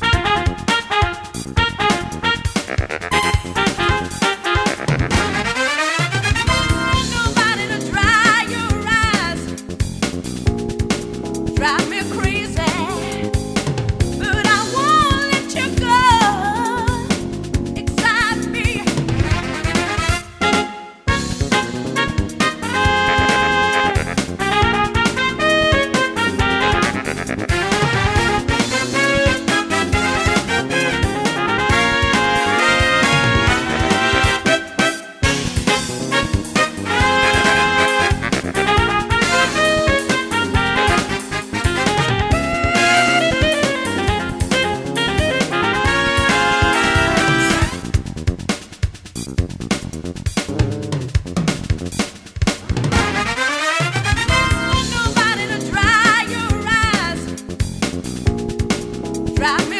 Bye. around.